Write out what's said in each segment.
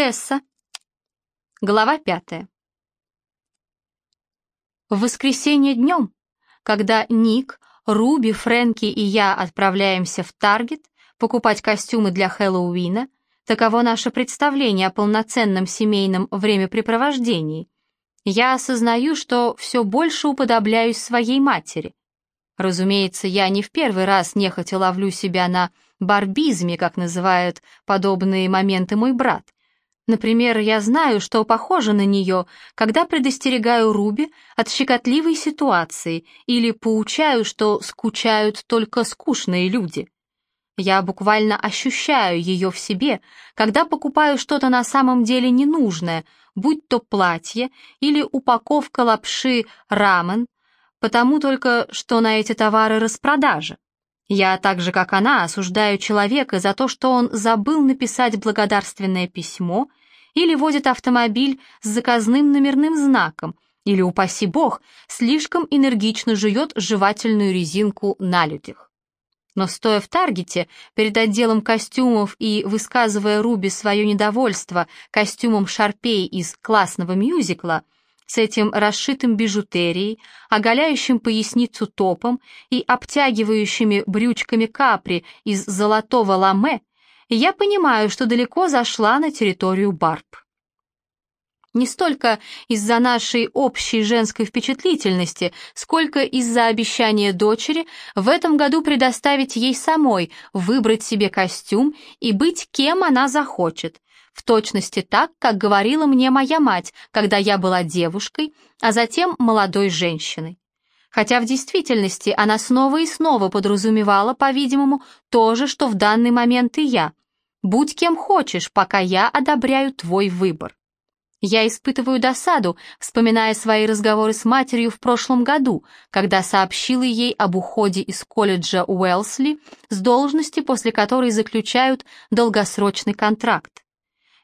Тесса. Глава пятая. В воскресенье днем, когда Ник, Руби, Фрэнки и я отправляемся в Таргет покупать костюмы для Хэллоуина, таково наше представление о полноценном семейном времяпрепровождении, я осознаю, что все больше уподобляюсь своей матери. Разумеется, я не в первый раз нехотя ловлю себя на барбизме, как называют подобные моменты мой брат. Например, я знаю, что похоже на нее, когда предостерегаю Руби от щекотливой ситуации или поучаю, что скучают только скучные люди. Я буквально ощущаю ее в себе, когда покупаю что-то на самом деле ненужное, будь то платье или упаковка лапши рамен, потому только, что на эти товары распродажа. Я так же, как она, осуждаю человека за то, что он забыл написать благодарственное письмо или водит автомобиль с заказным номерным знаком, или, упаси бог, слишком энергично жует жевательную резинку на людях. Но стоя в Таргете, перед отделом костюмов и высказывая Руби свое недовольство костюмом Шарпей из классного мюзикла, с этим расшитым бижутерией, оголяющим поясницу топом и обтягивающими брючками капри из золотого ламе, я понимаю, что далеко зашла на территорию Барб. Не столько из-за нашей общей женской впечатлительности, сколько из-за обещания дочери в этом году предоставить ей самой выбрать себе костюм и быть кем она захочет, в точности так, как говорила мне моя мать, когда я была девушкой, а затем молодой женщиной. Хотя в действительности она снова и снова подразумевала, по-видимому, то же, что в данный момент и я. «Будь кем хочешь, пока я одобряю твой выбор». Я испытываю досаду, вспоминая свои разговоры с матерью в прошлом году, когда сообщила ей об уходе из колледжа Уэлсли с должности, после которой заключают долгосрочный контракт.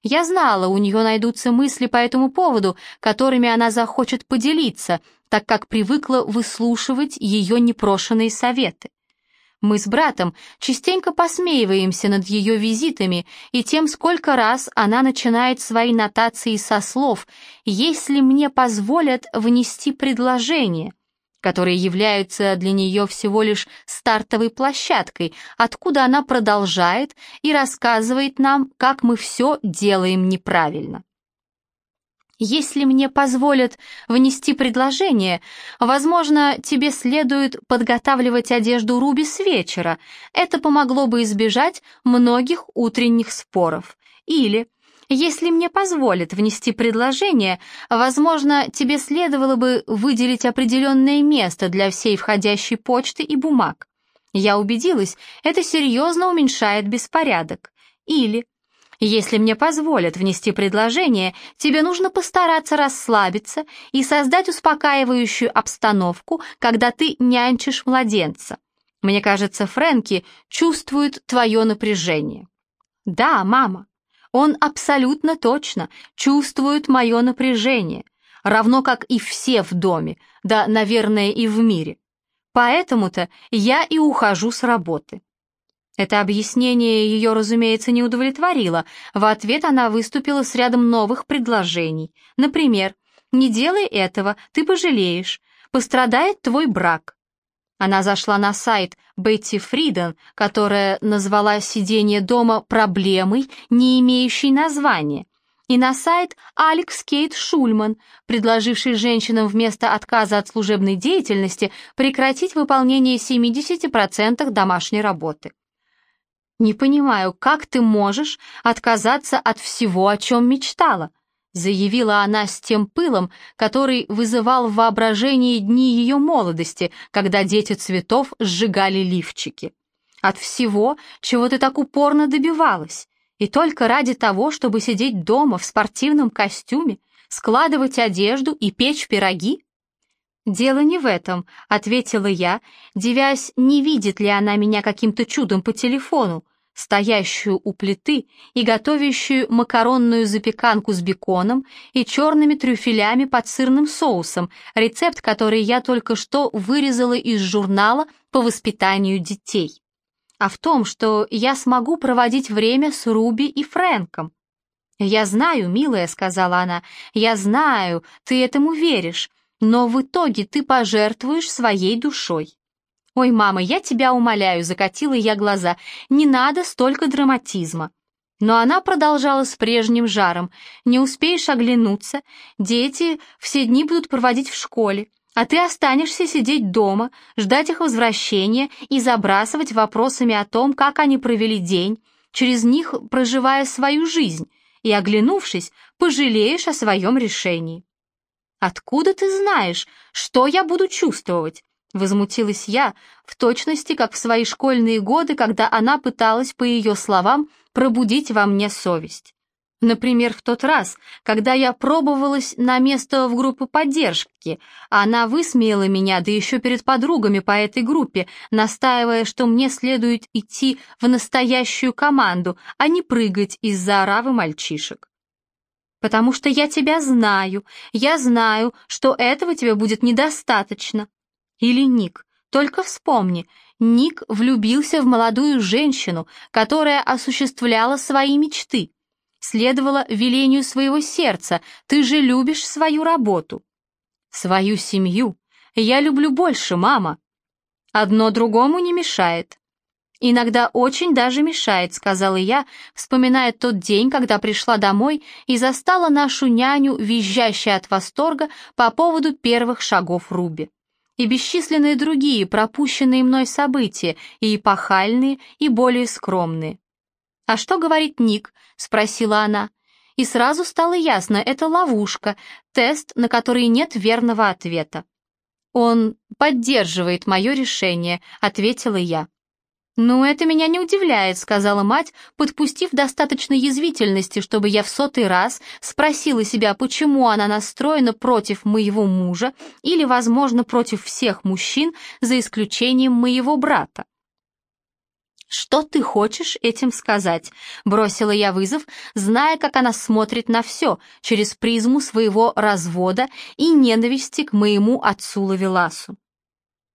Я знала, у нее найдутся мысли по этому поводу, которыми она захочет поделиться, так как привыкла выслушивать ее непрошенные советы. Мы с братом частенько посмеиваемся над ее визитами и тем, сколько раз она начинает свои нотации со слов «если мне позволят внести предложение», которые являются для нее всего лишь стартовой площадкой, откуда она продолжает и рассказывает нам, как мы все делаем неправильно. Если мне позволят внести предложение, возможно, тебе следует подготавливать одежду Руби с вечера. Это помогло бы избежать многих утренних споров. Или если мне позволят внести предложение, возможно, тебе следовало бы выделить определенное место для всей входящей почты и бумаг. Я убедилась, это серьезно уменьшает беспорядок. Или, если мне позволят внести предложение, тебе нужно постараться расслабиться и создать успокаивающую обстановку, когда ты нянчишь младенца. Мне кажется, Фрэнки чувствует твое напряжение. Да, мама, он абсолютно точно чувствует мое напряжение, равно как и все в доме, да, наверное, и в мире. Поэтому-то я и ухожу с работы. Это объяснение ее, разумеется, не удовлетворило. В ответ она выступила с рядом новых предложений. Например, «Не делай этого, ты пожалеешь. Пострадает твой брак. Она зашла на сайт Бетти Фриден, которая назвала сидение дома проблемой, не имеющей названия, и на сайт Алекс Кейт Шульман, предложивший женщинам вместо отказа от служебной деятельности прекратить выполнение 70% домашней работы. «Не понимаю, как ты можешь отказаться от всего, о чем мечтала?» заявила она с тем пылом, который вызывал в воображении дни ее молодости, когда дети цветов сжигали лифчики. От всего, чего ты так упорно добивалась, и только ради того, чтобы сидеть дома в спортивном костюме, складывать одежду и печь пироги? «Дело не в этом», — ответила я, девясь, не видит ли она меня каким-то чудом по телефону, стоящую у плиты и готовящую макаронную запеканку с беконом и черными трюфелями под сырным соусом, рецепт, который я только что вырезала из журнала по воспитанию детей. А в том, что я смогу проводить время с Руби и Фрэнком. «Я знаю, милая», — сказала она, — «я знаю, ты этому веришь, но в итоге ты пожертвуешь своей душой». «Ой, мама, я тебя умоляю», — закатила я глаза, — «не надо столько драматизма». Но она продолжала с прежним жаром. «Не успеешь оглянуться, дети все дни будут проводить в школе, а ты останешься сидеть дома, ждать их возвращения и забрасывать вопросами о том, как они провели день, через них проживая свою жизнь, и, оглянувшись, пожалеешь о своем решении». «Откуда ты знаешь, что я буду чувствовать?» Возмутилась я, в точности, как в свои школьные годы, когда она пыталась, по ее словам, пробудить во мне совесть. Например, в тот раз, когда я пробовалась на место в группу поддержки, она высмеяла меня, да еще перед подругами по этой группе, настаивая, что мне следует идти в настоящую команду, а не прыгать из-за оравы мальчишек. «Потому что я тебя знаю, я знаю, что этого тебе будет недостаточно», или Ник. Только вспомни, Ник влюбился в молодую женщину, которая осуществляла свои мечты. Следовала велению своего сердца, ты же любишь свою работу. Свою семью. Я люблю больше, мама. Одно другому не мешает. «Иногда очень даже мешает», — сказала я, вспоминая тот день, когда пришла домой и застала нашу няню, визжащей от восторга по поводу первых шагов Руби и бесчисленные другие пропущенные мной события, и эпохальные, и более скромные. «А что говорит Ник?» — спросила она. И сразу стало ясно, это ловушка, тест, на который нет верного ответа. «Он поддерживает мое решение», — ответила я. «Ну, это меня не удивляет», — сказала мать, подпустив достаточно язвительности, чтобы я в сотый раз спросила себя, почему она настроена против моего мужа или, возможно, против всех мужчин, за исключением моего брата. «Что ты хочешь этим сказать?» — бросила я вызов, зная, как она смотрит на все через призму своего развода и ненависти к моему отцу Лавеласу.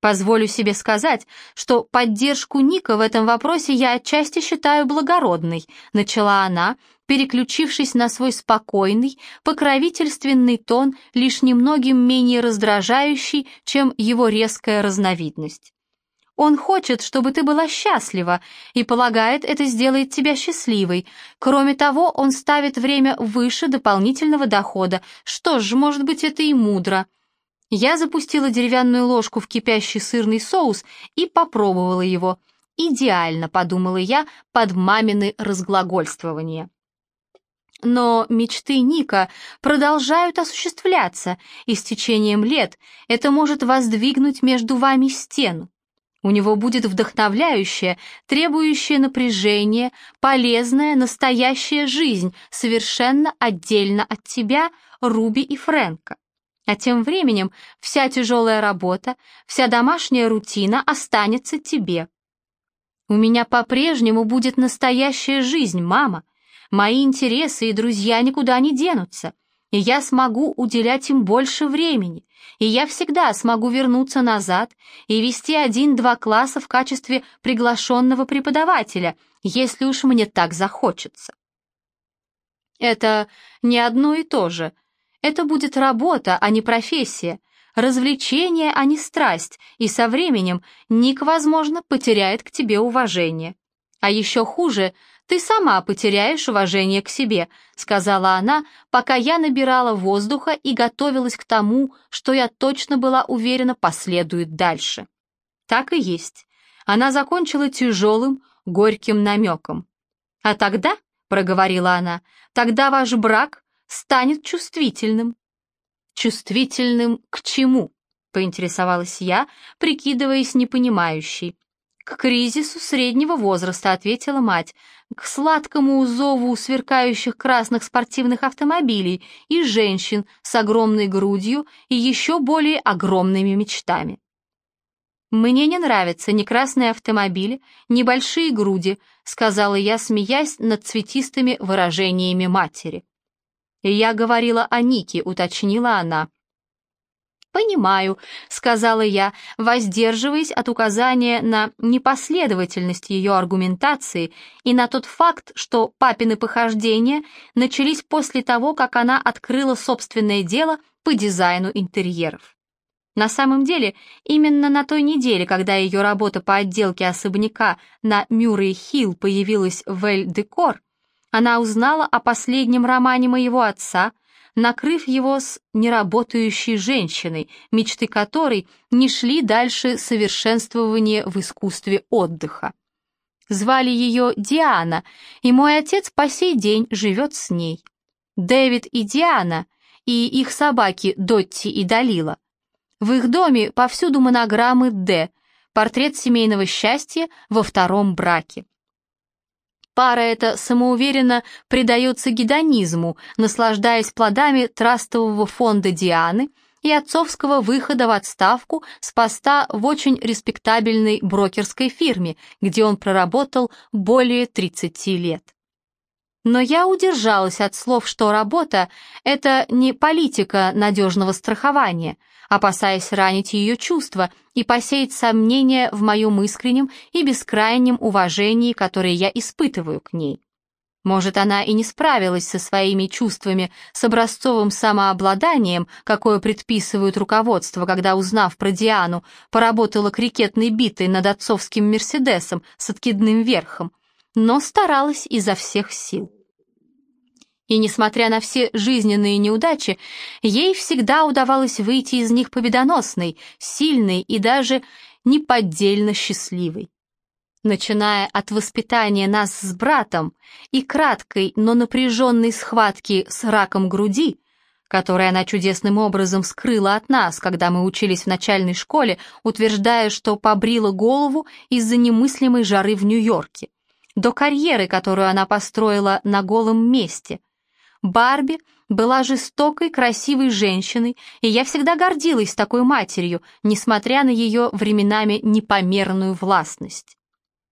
Позволю себе сказать, что поддержку Ника в этом вопросе я отчасти считаю благородной, начала она, переключившись на свой спокойный, покровительственный тон, лишь немногим менее раздражающий, чем его резкая разновидность. Он хочет, чтобы ты была счастлива, и полагает, это сделает тебя счастливой. Кроме того, он ставит время выше дополнительного дохода. Что ж, может быть, это и мудро. Я запустила деревянную ложку в кипящий сырный соус и попробовала его. Идеально, подумала я, под мамины разглагольствование. Но мечты Ника продолжают осуществляться, и с течением лет это может воздвигнуть между вами стену. У него будет вдохновляющая, требующая напряжения, полезная, настоящая жизнь, совершенно отдельно от тебя, Руби и Фрэнка. А тем временем вся тяжелая работа, вся домашняя рутина останется тебе. У меня по-прежнему будет настоящая жизнь, мама. Мои интересы и друзья никуда не денутся, и я смогу уделять им больше времени, и я всегда смогу вернуться назад и вести один-два класса в качестве приглашенного преподавателя, если уж мне так захочется. Это не одно и то же, это будет работа, а не профессия, развлечение, а не страсть, и со временем Ник, возможно, потеряет к тебе уважение. А еще хуже, ты сама потеряешь уважение к себе», сказала она, пока я набирала воздуха и готовилась к тому, что я точно была уверена последует дальше. Так и есть. Она закончила тяжелым, горьким намеком. «А тогда», — проговорила она, — «тогда ваш брак станет чувствительным. Чувствительным к чему? поинтересовалась я, прикидываясь непонимающей. «К кризису среднего возраста», — ответила мать, «к сладкому зову сверкающих красных спортивных автомобилей и женщин с огромной грудью и еще более огромными мечтами». «Мне не нравятся ни красные автомобили, ни большие груди», — сказала я, смеясь над цветистыми выражениями матери. «Я говорила о Нике», — уточнила она. «Понимаю», — сказала я, воздерживаясь от указания на непоследовательность ее аргументации и на тот факт, что папины похождения начались после того, как она открыла собственное дело по дизайну интерьеров. На самом деле, именно на той неделе, когда ее работа по отделке особняка на Мюррей-Хилл появилась в Эль-Декор, она узнала о последнем романе моего отца, накрыв его с неработающей женщиной, мечты которой не шли дальше совершенствования в искусстве отдыха. Звали ее Диана, и мой отец по сей день живет с ней. Дэвид и Диана, и их собаки Дотти и Далила. В их доме повсюду монограммы «Д», портрет семейного счастья во втором браке. Пара эта самоуверенно предается гедонизму, наслаждаясь плодами трастового фонда Дианы и отцовского выхода в отставку с поста в очень респектабельной брокерской фирме, где он проработал более 30 лет. Но я удержалась от слов, что работа — это не политика надежного страхования, опасаясь ранить ее чувства и посеять сомнения в моем искреннем и бескрайнем уважении, которое я испытываю к ней. Может, она и не справилась со своими чувствами, с образцовым самообладанием, какое предписывают руководство, когда, узнав про Диану, поработала крикетной битой над отцовским «Мерседесом» с откидным верхом, но старалась изо всех сил. И несмотря на все жизненные неудачи, ей всегда удавалось выйти из них победоносной, сильной и даже неподдельно счастливой. Начиная от воспитания нас с братом и краткой, но напряженной схватки с раком груди, которую она чудесным образом скрыла от нас, когда мы учились в начальной школе, утверждая, что побрила голову из-за немыслимой жары в Нью-Йорке, до карьеры, которую она построила на голом месте. Барби была жестокой, красивой женщиной, и я всегда гордилась такой матерью, несмотря на ее временами непомерную властность.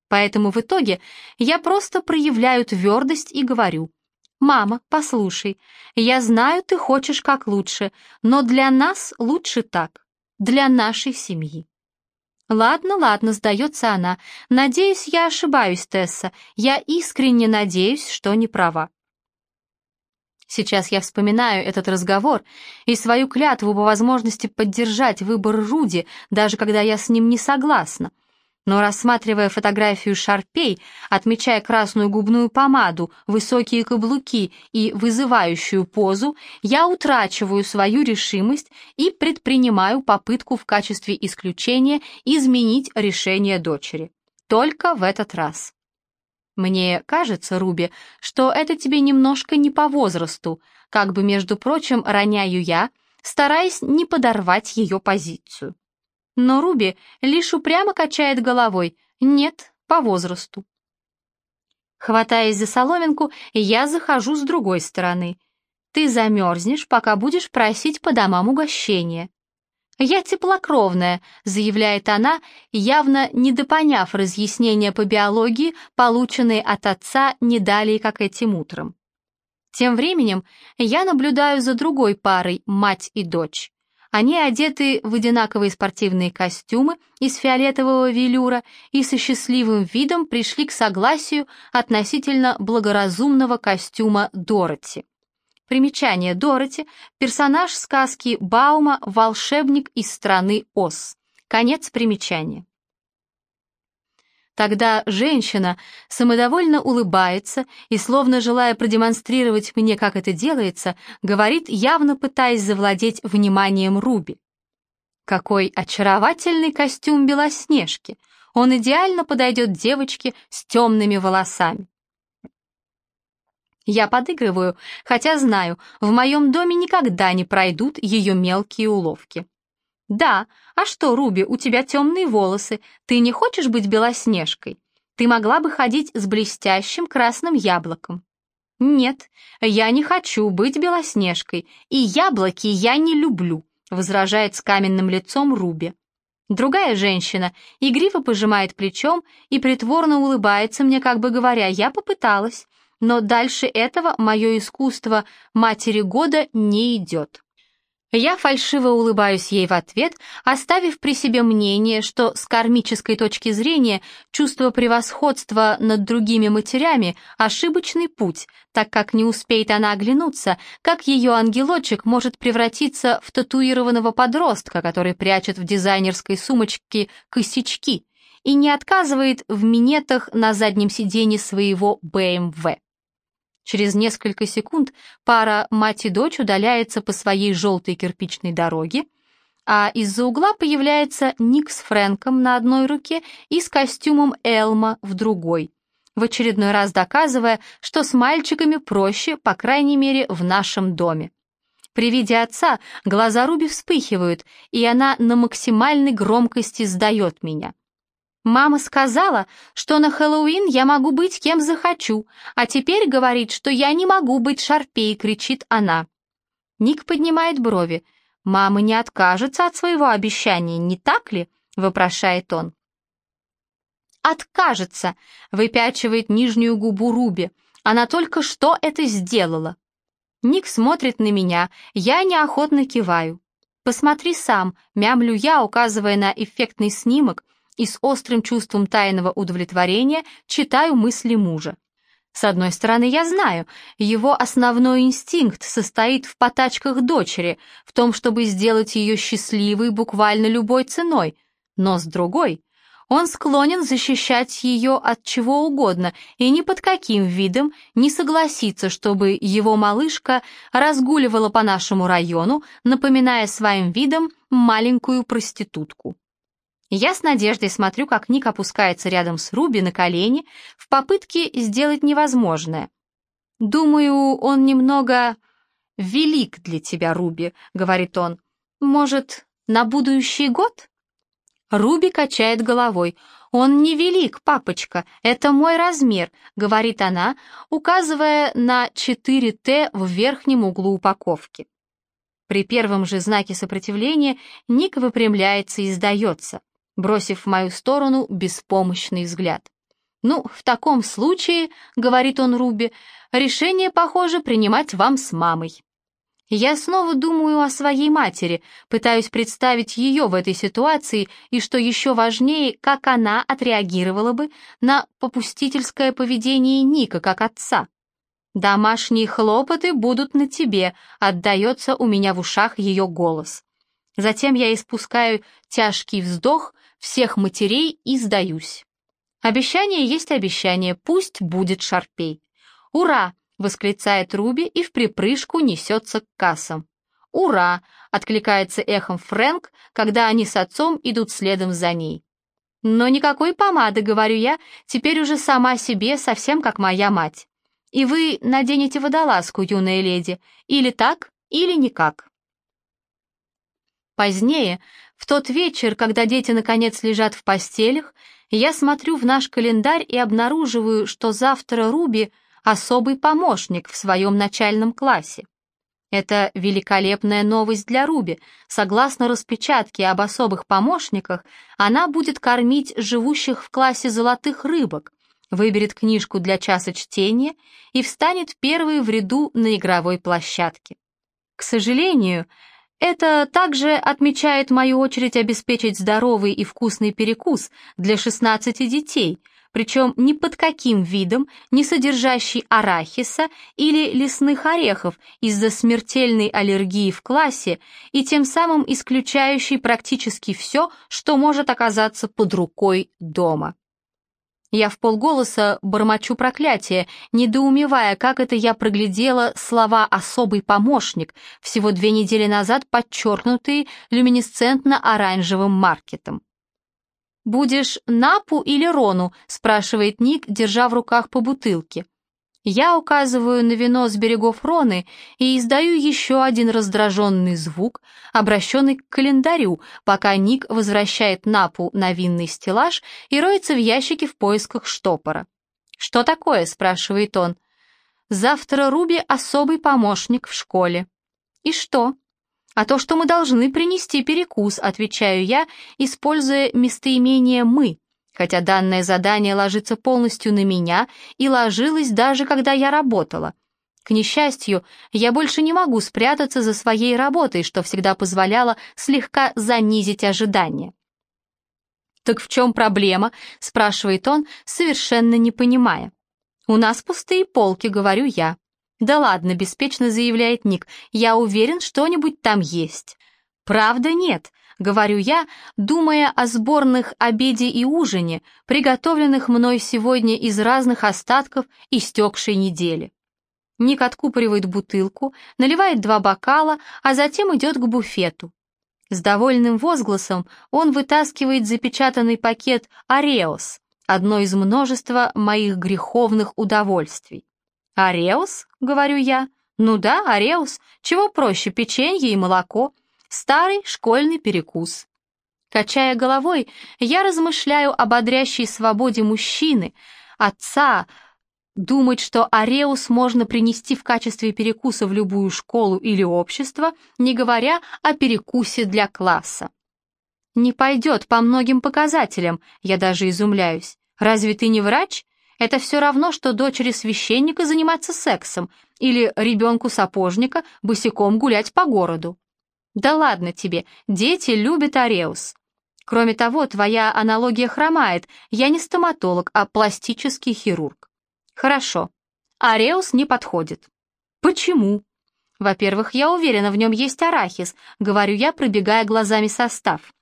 Поэтому в итоге я просто проявляю твердость и говорю, «Мама, послушай, я знаю, ты хочешь как лучше, но для нас лучше так, для нашей семьи». «Ладно, ладно», — сдается она. «Надеюсь, я ошибаюсь, Тесса. Я искренне надеюсь, что не права». Сейчас я вспоминаю этот разговор и свою клятву по возможности поддержать выбор Руди, даже когда я с ним не согласна. Но рассматривая фотографию Шарпей, отмечая красную губную помаду, высокие каблуки и вызывающую позу, я утрачиваю свою решимость и предпринимаю попытку в качестве исключения изменить решение дочери. Только в этот раз. Мне кажется, Руби, что это тебе немножко не по возрасту, как бы, между прочим, роняю я, стараясь не подорвать ее позицию. Но Руби лишь упрямо качает головой. Нет, по возрасту. Хватаясь за соломинку, я захожу с другой стороны. Ты замерзнешь, пока будешь просить по домам угощения. «Я теплокровная», — заявляет она, явно недопоняв разъяснения по биологии, полученные от отца не далее, как этим утром. Тем временем я наблюдаю за другой парой, мать и дочь. Они одеты в одинаковые спортивные костюмы из фиолетового велюра и со счастливым видом пришли к согласию относительно благоразумного костюма Дороти. Примечание Дороти — персонаж сказки Баума «Волшебник из страны Оз». Конец примечания. Тогда женщина самодовольно улыбается и, словно желая продемонстрировать мне, как это делается, говорит, явно пытаясь завладеть вниманием Руби. Какой очаровательный костюм Белоснежки! Он идеально подойдет девочке с темными волосами. Я подыгрываю, хотя знаю, в моем доме никогда не пройдут ее мелкие уловки. «Да, а что, Руби, у тебя темные волосы, ты не хочешь быть белоснежкой? Ты могла бы ходить с блестящим красным яблоком». «Нет, я не хочу быть белоснежкой, и яблоки я не люблю», возражает с каменным лицом Руби. Другая женщина игриво пожимает плечом и притворно улыбается мне, как бы говоря, «Я попыталась, но дальше этого мое искусство матери года не идет». Я фальшиво улыбаюсь ей в ответ, оставив при себе мнение, что с кармической точки зрения чувство превосходства над другими матерями – ошибочный путь, так как не успеет она оглянуться, как ее ангелочек может превратиться в татуированного подростка, который прячет в дизайнерской сумочке косячки и не отказывает в минетах на заднем сиденье своего BMW. Через несколько секунд пара мать и дочь удаляется по своей желтой кирпичной дороге, а из-за угла появляется Ник с Фрэнком на одной руке и с костюмом Элма в другой, в очередной раз доказывая, что с мальчиками проще, по крайней мере, в нашем доме. При виде отца глаза Руби вспыхивают, и она на максимальной громкости сдает меня. Мама сказала, что на Хэллоуин я могу быть кем захочу, а теперь говорит, что я не могу быть Шарпей, кричит она. Ник поднимает брови. Мама не откажется от своего обещания, не так ли? вопрошает он. Откажется, выпячивает нижнюю губу Руби. Она только что это сделала. Ник смотрит на меня, я неохотно киваю. Посмотри сам, мямлю я, указывая на эффектный снимок, и с острым чувством тайного удовлетворения читаю мысли мужа. С одной стороны, я знаю, его основной инстинкт состоит в потачках дочери, в том, чтобы сделать ее счастливой буквально любой ценой, но с другой, он склонен защищать ее от чего угодно и ни под каким видом не согласится, чтобы его малышка разгуливала по нашему району, напоминая своим видом маленькую проститутку. Я с надеждой смотрю, как Ник опускается рядом с Руби на колени в попытке сделать невозможное. «Думаю, он немного велик для тебя, Руби», — говорит он. «Может, на будущий год?» Руби качает головой. «Он не велик, папочка, это мой размер», — говорит она, указывая на 4Т в верхнем углу упаковки. При первом же знаке сопротивления Ник выпрямляется и сдается бросив в мою сторону беспомощный взгляд. «Ну, в таком случае, — говорит он Руби, — решение, похоже, принимать вам с мамой». Я снова думаю о своей матери, пытаюсь представить ее в этой ситуации и, что еще важнее, как она отреагировала бы на попустительское поведение Ника как отца. «Домашние хлопоты будут на тебе», — отдается у меня в ушах ее голос. Затем я испускаю тяжкий вздох всех матерей и сдаюсь. Обещание есть обещание, пусть будет шарпей. «Ура!» — восклицает Руби и в припрыжку несется к кассам. «Ура!» — откликается эхом Фрэнк, когда они с отцом идут следом за ней. «Но никакой помады, — говорю я, — теперь уже сама себе, совсем как моя мать. И вы наденете водолазку, юная леди, или так, или никак». Позднее, в тот вечер, когда дети наконец лежат в постелях, я смотрю в наш календарь и обнаруживаю, что завтра Руби — особый помощник в своем начальном классе. Это великолепная новость для Руби. Согласно распечатке об особых помощниках, она будет кормить живущих в классе золотых рыбок, выберет книжку для часа чтения и встанет первой в ряду на игровой площадке. К сожалению, это также отмечает мою очередь обеспечить здоровый и вкусный перекус для 16 детей, причем ни под каким видом не содержащий арахиса или лесных орехов из-за смертельной аллергии в классе и тем самым исключающий практически все, что может оказаться под рукой дома. Я в полголоса бормочу проклятие, недоумевая, как это я проглядела слова «особый помощник», всего две недели назад подчеркнутые люминесцентно-оранжевым маркетом. «Будешь Напу или Рону?» — спрашивает Ник, держа в руках по бутылке. Я указываю на вино с берегов Роны и издаю еще один раздраженный звук, обращенный к календарю, пока Ник возвращает Напу на винный стеллаж и роется в ящике в поисках штопора. «Что такое?» — спрашивает он. «Завтра Руби особый помощник в школе». «И что?» «А то, что мы должны принести перекус», — отвечаю я, используя местоимение «мы», хотя данное задание ложится полностью на меня и ложилось даже когда я работала. К несчастью, я больше не могу спрятаться за своей работой, что всегда позволяло слегка занизить ожидания. «Так в чем проблема?» — спрашивает он, совершенно не понимая. «У нас пустые полки», — говорю я. «Да ладно», — беспечно заявляет Ник, — «я уверен, что-нибудь там есть». «Правда нет», — говорю я, думая о сборных обеде и ужине, приготовленных мной сегодня из разных остатков истекшей недели. Ник откупоривает бутылку, наливает два бокала, а затем идет к буфету. С довольным возгласом он вытаскивает запечатанный пакет «Ареос», одно из множества моих греховных удовольствий. «Ареус?» — говорю я. «Ну да, Ареус. Чего проще, печенье и молоко. Старый школьный перекус». Качая головой, я размышляю о бодрящей свободе мужчины, отца, думать, что Ареус можно принести в качестве перекуса в любую школу или общество, не говоря о перекусе для класса. Не пойдет по многим показателям, я даже изумляюсь. Разве ты не врач? Это все равно, что дочери священника заниматься сексом или ребенку сапожника босиком гулять по городу. Да ладно тебе, дети любят Ареус. Кроме того, твоя аналогия хромает, я не стоматолог, а пластический хирург. Хорошо, Ареус не подходит. Почему? Во-первых, я уверена, в нем есть арахис, говорю я, пробегая глазами состав.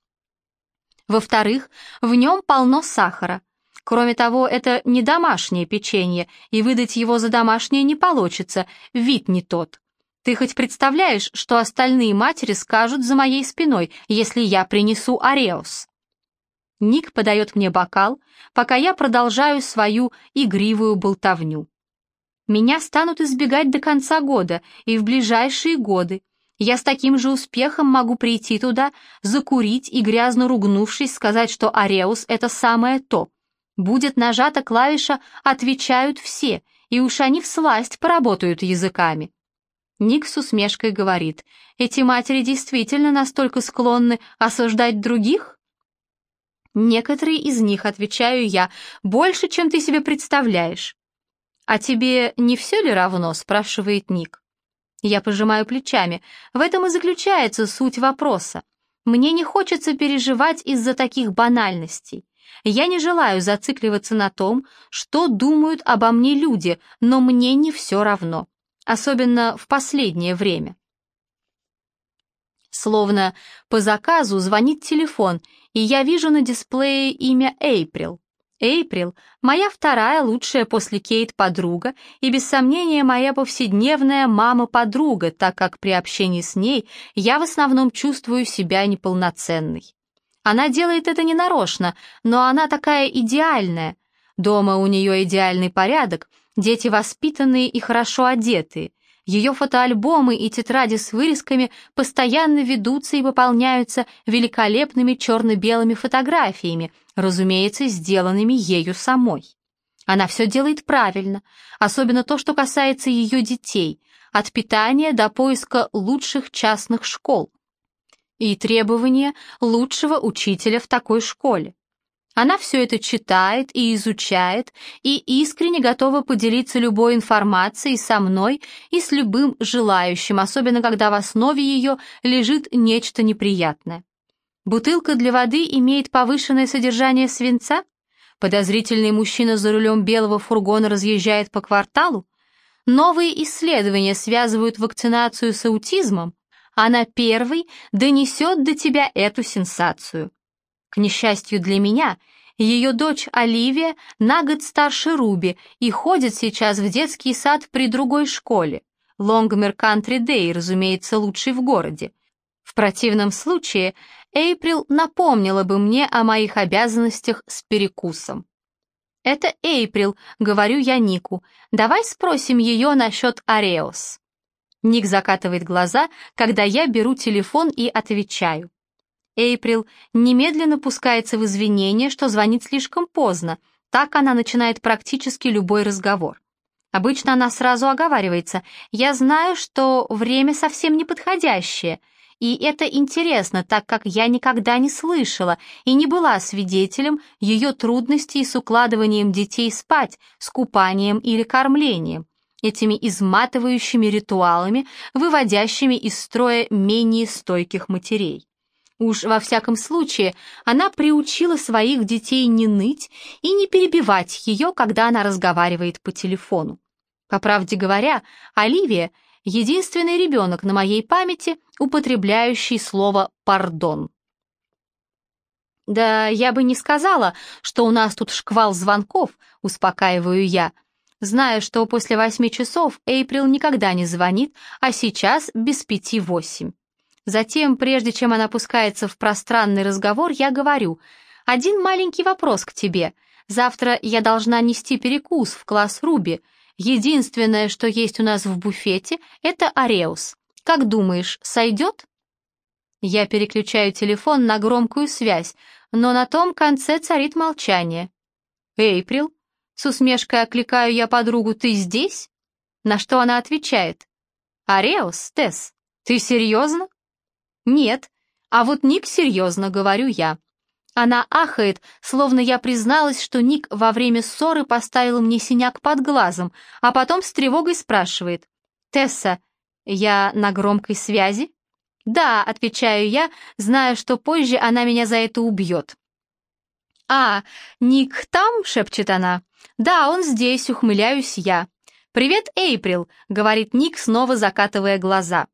Во-вторых, в нем полно сахара. Кроме того, это не домашнее печенье, и выдать его за домашнее не получится, вид не тот. Ты хоть представляешь, что остальные матери скажут за моей спиной, если я принесу Ореос? Ник подает мне бокал, пока я продолжаю свою игривую болтовню. Меня станут избегать до конца года и в ближайшие годы. Я с таким же успехом могу прийти туда, закурить и, грязно ругнувшись, сказать, что Ореус — это самое то. Будет нажата клавиша «Отвечают все», и уж они всласть поработают языками. Ник с усмешкой говорит, «Эти матери действительно настолько склонны осуждать других?» Некоторые из них, отвечаю я, больше, чем ты себе представляешь. «А тебе не все ли равно?» — спрашивает Ник. Я пожимаю плечами. В этом и заключается суть вопроса. Мне не хочется переживать из-за таких банальностей. Я не желаю зацикливаться на том, что думают обо мне люди, но мне не все равно, особенно в последнее время. Словно по заказу звонит телефон, и я вижу на дисплее имя Эйприл. Эйприл — моя вторая лучшая после Кейт подруга и, без сомнения, моя повседневная мама-подруга, так как при общении с ней я в основном чувствую себя неполноценной. Она делает это ненарочно, но она такая идеальная. Дома у нее идеальный порядок, дети воспитанные и хорошо одетые. Ее фотоальбомы и тетради с вырезками постоянно ведутся и пополняются великолепными черно-белыми фотографиями, разумеется, сделанными ею самой. Она все делает правильно, особенно то, что касается ее детей, от питания до поиска лучших частных школ и требования лучшего учителя в такой школе. Она все это читает и изучает, и искренне готова поделиться любой информацией со мной и с любым желающим, особенно когда в основе ее лежит нечто неприятное. Бутылка для воды имеет повышенное содержание свинца? Подозрительный мужчина за рулем белого фургона разъезжает по кварталу? Новые исследования связывают вакцинацию с аутизмом? Она первой донесет до тебя эту сенсацию. К несчастью для меня, ее дочь Оливия на год старше Руби и ходит сейчас в детский сад при другой школе. Лонгмер Кантри Дэй, разумеется, лучший в городе. В противном случае Эйприл напомнила бы мне о моих обязанностях с перекусом. «Это Эйприл», — говорю я Нику. «Давай спросим ее насчет Ареос». Ник закатывает глаза, когда я беру телефон и отвечаю. Эйприл немедленно пускается в извинение, что звонит слишком поздно. Так она начинает практически любой разговор. Обычно она сразу оговаривается. «Я знаю, что время совсем неподходящее», и это интересно, так как я никогда не слышала и не была свидетелем ее трудностей с укладыванием детей спать, с купанием или кормлением. этими изматывающими ритуалами, выводящими из строя менее стойких матерей. Уж во всяком случае, она приучила своих детей не ныть и не перебивать ее, когда она разговаривает по телефону. По правде говоря, Оливия — единственный ребенок на моей памяти, употребляющий слово «пардон». «Да я бы не сказала, что у нас тут шквал звонков», — успокаиваю я, зная, что после восьми часов Эйприл никогда не звонит, а сейчас без пяти восемь. Затем, прежде чем она пускается в пространный разговор, я говорю, «Один маленький вопрос к тебе. Завтра я должна нести перекус в класс Руби. Единственное, что есть у нас в буфете, это Ареус. Как думаешь, сойдет?» Я переключаю телефон на громкую связь, но на том конце царит молчание. «Эйприл?» С усмешкой окликаю я подругу, «ты здесь?» На что она отвечает. «Ареус, Тесс, ты серьезно?» «Нет, а вот Ник серьезно, говорю я». Она ахает, словно я призналась, что Ник во время ссоры поставил мне синяк под глазом, а потом с тревогой спрашивает. «Тесса, я на громкой связи?» «Да», — отвечаю я, зная, что позже она меня за это убьет. «А, Ник там?» — шепчет она. «Да, он здесь», — ухмыляюсь я. «Привет, Эйприл», — говорит Ник, снова закатывая глаза.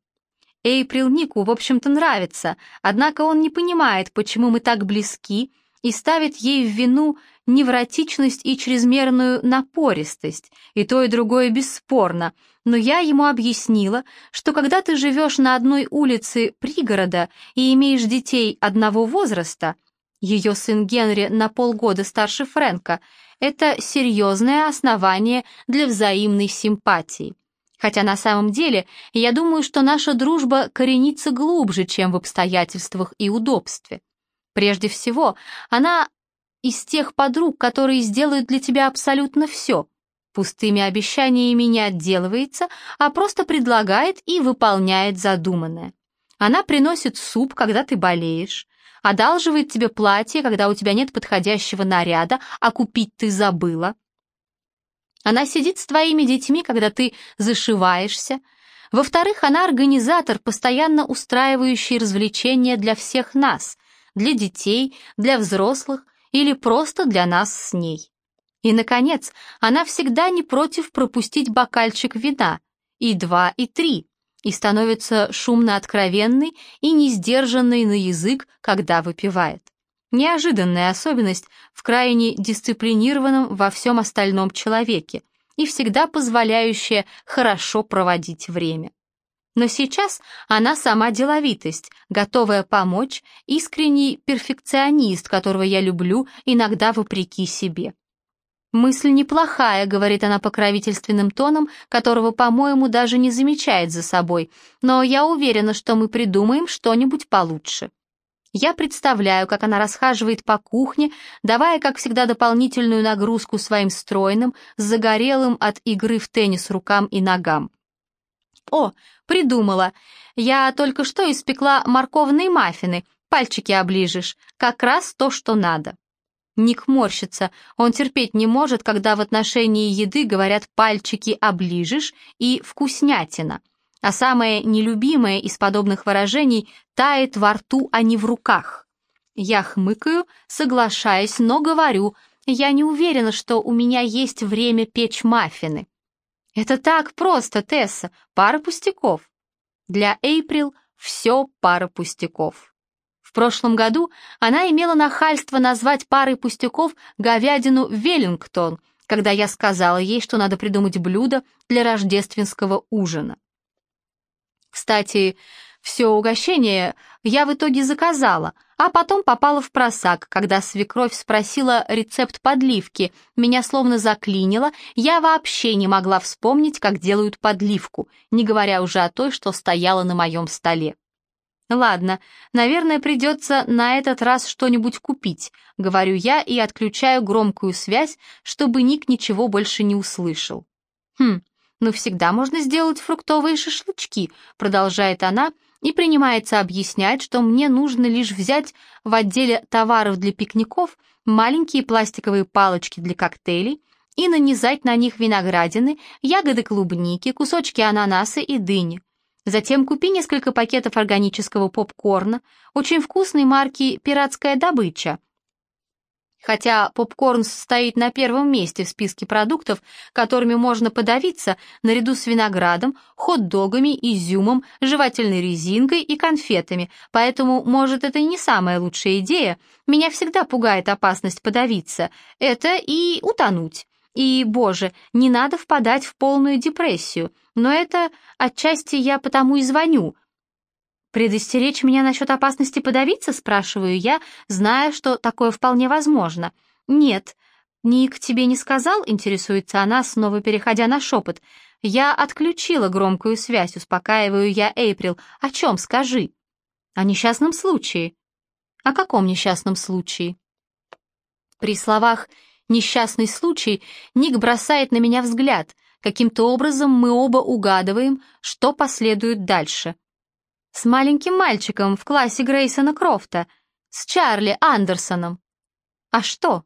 Эйприл Нику, в общем-то, нравится, однако он не понимает, почему мы так близки, и ставит ей в вину невротичность и чрезмерную напористость, и то и другое бесспорно, но я ему объяснила, что когда ты живешь на одной улице пригорода и имеешь детей одного возраста, ее сын Генри на полгода старше Фрэнка, это серьезное основание для взаимной симпатии. Хотя на самом деле я думаю, что наша дружба коренится глубже, чем в обстоятельствах и удобстве. Прежде всего, она из тех подруг, которые сделают для тебя абсолютно все. Пустыми обещаниями не отделывается, а просто предлагает и выполняет задуманное. Она приносит суп, когда ты болеешь, одалживает тебе платье, когда у тебя нет подходящего наряда, а купить ты забыла. Она сидит с твоими детьми, когда ты зашиваешься. Во-вторых, она организатор, постоянно устраивающий развлечения для всех нас, для детей, для взрослых или просто для нас с ней. И, наконец, она всегда не против пропустить бокальчик вина, и два, и три, и становится шумно откровенной и не сдержанной на язык, когда выпивает. Неожиданная особенность в крайне дисциплинированном во всем остальном человеке и всегда позволяющая хорошо проводить время. Но сейчас она сама деловитость, готовая помочь, искренний перфекционист, которого я люблю, иногда вопреки себе. «Мысль неплохая», — говорит она покровительственным тоном, которого, по-моему, даже не замечает за собой, «но я уверена, что мы придумаем что-нибудь получше». Я представляю, как она расхаживает по кухне, давая, как всегда, дополнительную нагрузку своим стройным, загорелым от игры в теннис рукам и ногам. «О, придумала! Я только что испекла морковные маффины, пальчики оближешь, как раз то, что надо». Ник морщится, он терпеть не может, когда в отношении еды говорят «пальчики оближешь» и «вкуснятина» а самое нелюбимое из подобных выражений тает во рту, а не в руках. Я хмыкаю, соглашаясь, но говорю, я не уверена, что у меня есть время печь маффины. Это так просто, Тесса, пара пустяков. Для Эйприл все пара пустяков. В прошлом году она имела нахальство назвать парой пустяков говядину «Веллингтон», когда я сказала ей, что надо придумать блюдо для рождественского ужина. Кстати, все угощение я в итоге заказала, а потом попала в просак, когда свекровь спросила рецепт подливки. Меня словно заклинило, я вообще не могла вспомнить, как делают подливку, не говоря уже о той, что стояла на моем столе. «Ладно, наверное, придется на этот раз что-нибудь купить», — говорю я и отключаю громкую связь, чтобы Ник ничего больше не услышал. «Хм, но всегда можно сделать фруктовые шашлычки», продолжает она и принимается объяснять, что мне нужно лишь взять в отделе товаров для пикников маленькие пластиковые палочки для коктейлей и нанизать на них виноградины, ягоды клубники, кусочки ананаса и дыни. Затем купи несколько пакетов органического попкорна, очень вкусной марки «Пиратская добыча», Хотя попкорн стоит на первом месте в списке продуктов, которыми можно подавиться, наряду с виноградом, хот-догами, изюмом, жевательной резинкой и конфетами, поэтому, может, это не самая лучшая идея. Меня всегда пугает опасность подавиться. Это и утонуть. И, боже, не надо впадать в полную депрессию. Но это отчасти я потому и звоню — «Предостеречь меня насчет опасности подавиться?» — спрашиваю я, зная, что такое вполне возможно. «Нет». «Ник тебе не сказал?» — интересуется она, снова переходя на шепот. «Я отключила громкую связь, успокаиваю я Эйприл. О чем, скажи?» «О несчастном случае». «О каком несчастном случае?» При словах «несчастный случай» Ник бросает на меня взгляд. Каким-то образом мы оба угадываем, что последует дальше. С маленьким мальчиком в классе Грейсона Крофта, с Чарли Андерсоном. А что?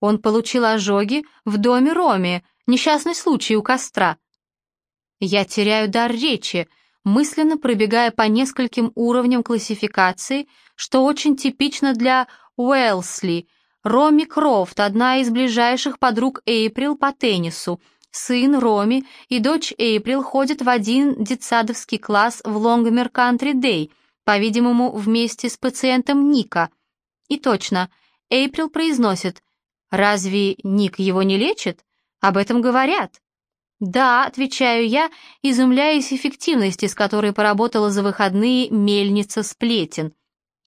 Он получил ожоги в доме Роми, несчастный случай у костра. Я теряю дар речи, мысленно пробегая по нескольким уровням классификации, что очень типично для Уэлсли. Роми Крофт, одна из ближайших подруг Эйприл по теннису — Сын Роми и дочь Эйприл ходят в один детсадовский класс в Лонгмер Кантри Дэй, по-видимому, вместе с пациентом Ника. И точно, Эйприл произносит «Разве Ник его не лечит? Об этом говорят». «Да», — отвечаю я, изумляясь эффективности, с которой поработала за выходные мельница сплетен.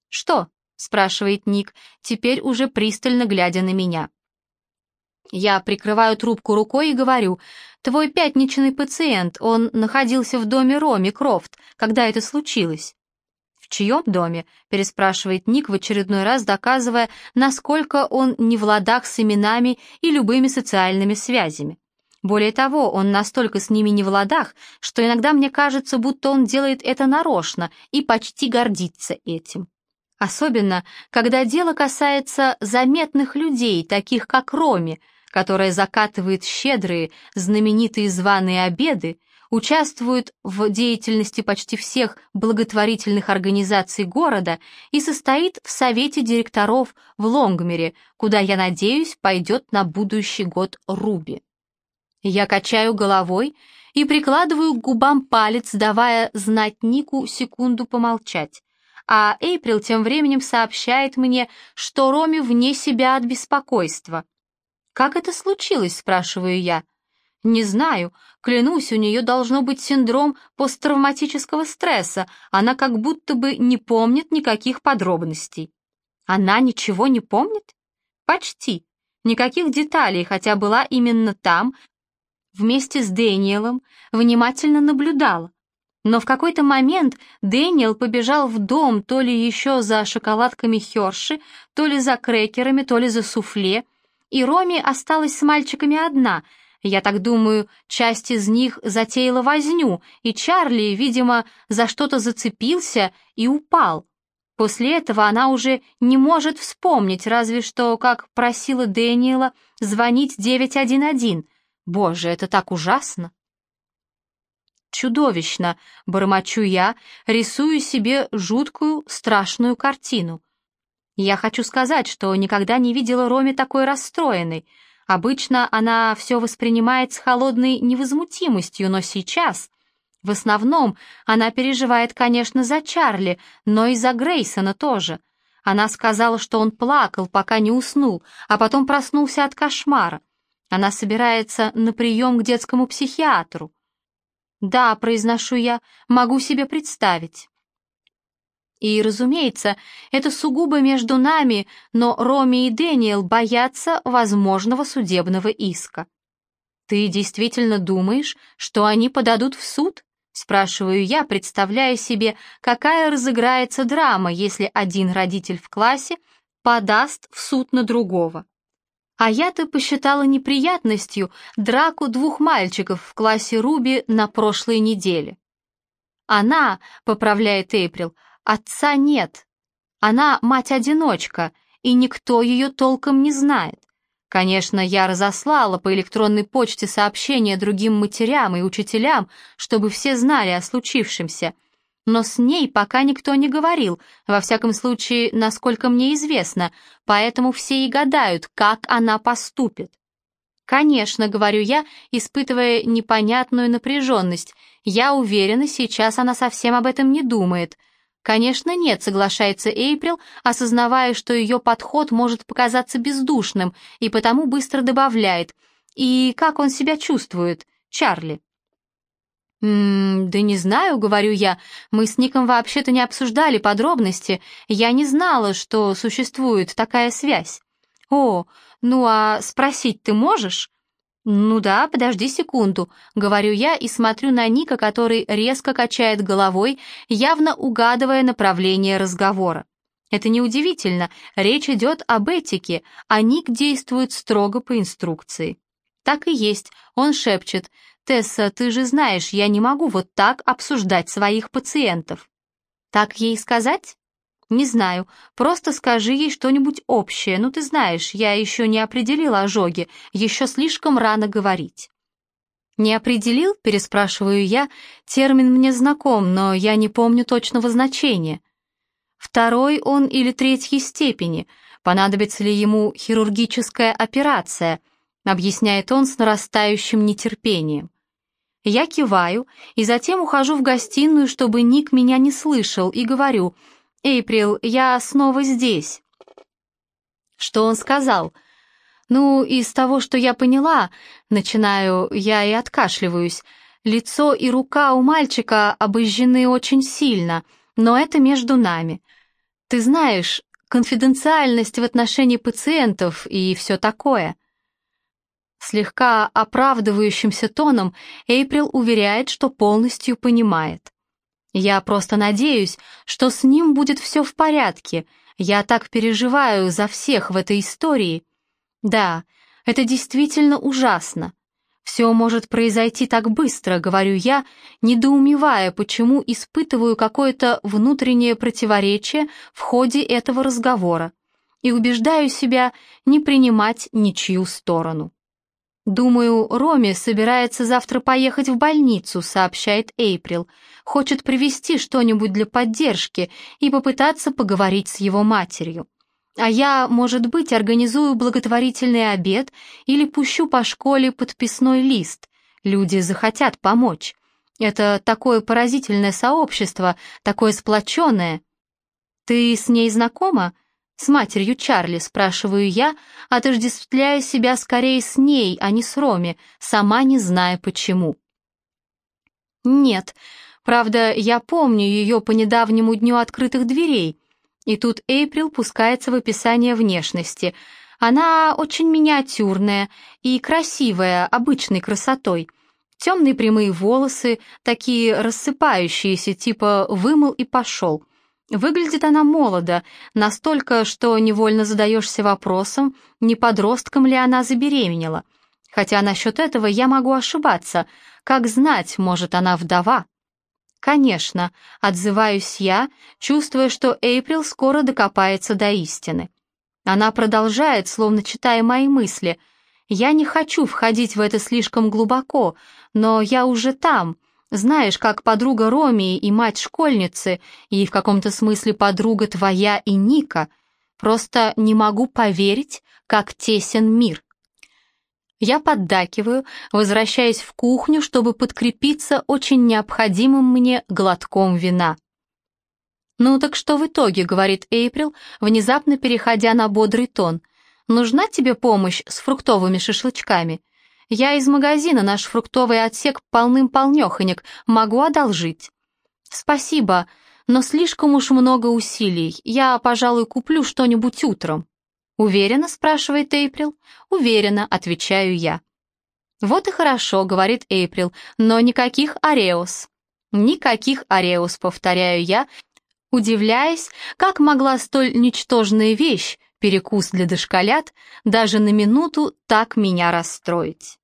«Что?» — спрашивает Ник, теперь уже пристально глядя на меня. Я прикрываю трубку рукой и говорю, «Твой пятничный пациент, он находился в доме Роми Крофт, когда это случилось». «В чьем доме?» — переспрашивает Ник в очередной раз, доказывая, насколько он не в ладах с именами и любыми социальными связями. Более того, он настолько с ними не в ладах, что иногда мне кажется, будто он делает это нарочно и почти гордится этим. Особенно, когда дело касается заметных людей, таких как Роми, которая закатывает щедрые, знаменитые званые обеды, участвует в деятельности почти всех благотворительных организаций города и состоит в совете директоров в Лонгмере, куда, я надеюсь, пойдет на будущий год Руби. Я качаю головой и прикладываю к губам палец, давая знать Нику секунду помолчать. А Эйприл тем временем сообщает мне, что Роми вне себя от беспокойства. «Как это случилось?» — спрашиваю я. «Не знаю. Клянусь, у нее должно быть синдром посттравматического стресса. Она как будто бы не помнит никаких подробностей». «Она ничего не помнит?» «Почти. Никаких деталей, хотя была именно там, вместе с Дэниелом, внимательно наблюдала. Но в какой-то момент Дэниел побежал в дом то ли еще за шоколадками Херши, то ли за крекерами, то ли за суфле, и Роми осталась с мальчиками одна. Я так думаю, часть из них затеяла возню, и Чарли, видимо, за что-то зацепился и упал. После этого она уже не может вспомнить, разве что, как просила Дэниела, звонить 911. Боже, это так ужасно! Чудовищно, бормочу я, рисую себе жуткую, страшную картину. Я хочу сказать, что никогда не видела Роми такой расстроенной. Обычно она все воспринимает с холодной невозмутимостью, но сейчас... В основном она переживает, конечно, за Чарли, но и за Грейсона тоже. Она сказала, что он плакал, пока не уснул, а потом проснулся от кошмара. Она собирается на прием к детскому психиатру. «Да», — произношу я, — «могу себе представить». И, разумеется, это сугубо между нами, но Роми и Дэниел боятся возможного судебного иска. «Ты действительно думаешь, что они подадут в суд?» — спрашиваю я, представляя себе, какая разыграется драма, если один родитель в классе подаст в суд на другого. А я-то посчитала неприятностью драку двух мальчиков в классе Руби на прошлой неделе. Она, поправляет Эйприл, Отца нет. Она мать-одиночка, и никто ее толком не знает. Конечно, я разослала по электронной почте сообщения другим матерям и учителям, чтобы все знали о случившемся. Но с ней пока никто не говорил, во всяком случае, насколько мне известно, поэтому все и гадают, как она поступит. «Конечно», — говорю я, испытывая непонятную напряженность. «Я уверена, сейчас она совсем об этом не думает». «Конечно нет», — соглашается Эйприл, осознавая, что ее подход может показаться бездушным, и потому быстро добавляет. «И как он себя чувствует, Чарли?» «М «Да не знаю», — говорю я, — «мы с Ником вообще-то не обсуждали подробности, я не знала, что существует такая связь». «О, ну а спросить ты можешь?» «Ну да, подожди секунду», — говорю я и смотрю на Ника, который резко качает головой, явно угадывая направление разговора. Это неудивительно, речь идет об этике, а Ник действует строго по инструкции. Так и есть, он шепчет, «Тесса, ты же знаешь, я не могу вот так обсуждать своих пациентов». Так ей сказать? «Не знаю, просто скажи ей что-нибудь общее, ну ты знаешь, я еще не определила ожоги, еще слишком рано говорить». «Не определил?» — переспрашиваю я. Термин мне знаком, но я не помню точного значения. Второй он или третьей степени. Понадобится ли ему хирургическая операция? Объясняет он с нарастающим нетерпением. Я киваю и затем ухожу в гостиную, чтобы Ник меня не слышал, и говорю — «Эйприл, я снова здесь». Что он сказал? Ну, из того, что я поняла, начинаю, я и откашливаюсь. Лицо и рука у мальчика обожжены очень сильно, но это между нами. Ты знаешь, конфиденциальность в отношении пациентов и все такое. Слегка оправдывающимся тоном Эйприл уверяет, что полностью понимает. Я просто надеюсь, что с ним будет все в порядке. Я так переживаю за всех в этой истории. Да, это действительно ужасно. Все может произойти так быстро, говорю я, недоумевая, почему испытываю какое-то внутреннее противоречие в ходе этого разговора и убеждаю себя не принимать ничью сторону. «Думаю, Роми собирается завтра поехать в больницу», — сообщает Эйприл. «Хочет привезти что-нибудь для поддержки и попытаться поговорить с его матерью. А я, может быть, организую благотворительный обед или пущу по школе подписной лист. Люди захотят помочь. Это такое поразительное сообщество, такое сплоченное». «Ты с ней знакома?» С матерью Чарли, спрашиваю я, отождествляя себя скорее с ней, а не с Роми, сама не зная почему. Нет, правда, я помню ее по недавнему дню открытых дверей. И тут Эйприл пускается в описание внешности. Она очень миниатюрная и красивая, обычной красотой. Темные прямые волосы, такие рассыпающиеся, типа «вымыл и пошел». Выглядит она молодо, настолько, что невольно задаешься вопросом, не подростком ли она забеременела. Хотя насчет этого я могу ошибаться. Как знать, может, она вдова? Конечно, отзываюсь я, чувствуя, что Эйприл скоро докопается до истины. Она продолжает, словно читая мои мысли. Я не хочу входить в это слишком глубоко, но я уже там — знаешь, как подруга Ромии и мать школьницы, и в каком-то смысле подруга твоя и Ника, просто не могу поверить, как тесен мир. Я поддакиваю, возвращаясь в кухню, чтобы подкрепиться очень необходимым мне глотком вина. «Ну так что в итоге?» — говорит Эйприл, внезапно переходя на бодрый тон. «Нужна тебе помощь с фруктовыми шашлычками?» Я из магазина, наш фруктовый отсек полным-полнеханек, могу одолжить». «Спасибо, но слишком уж много усилий. Я, пожалуй, куплю что-нибудь утром». «Уверена?» — спрашивает Эйприл. «Уверена», — отвечаю я. «Вот и хорошо», — говорит Эйприл, — «но никаких Ореос». «Никаких Ореос», — повторяю я, удивляясь, как могла столь ничтожная вещь, перекус для дошколят, даже на минуту так меня расстроить.